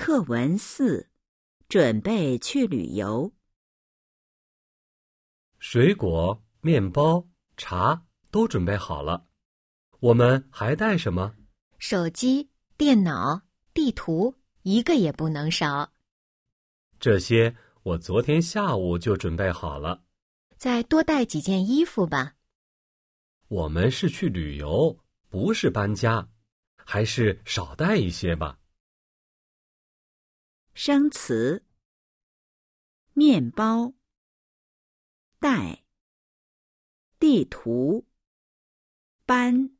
课文四，准备去旅游。水果、面包、茶都准备好了，我们还带什么？手机、电脑、地图，一个也不能少。这些我昨天下午就准备好了。再多带几件衣服吧。我们是去旅游，不是搬家，还是少带一些吧。生词：面包、带、地图、班。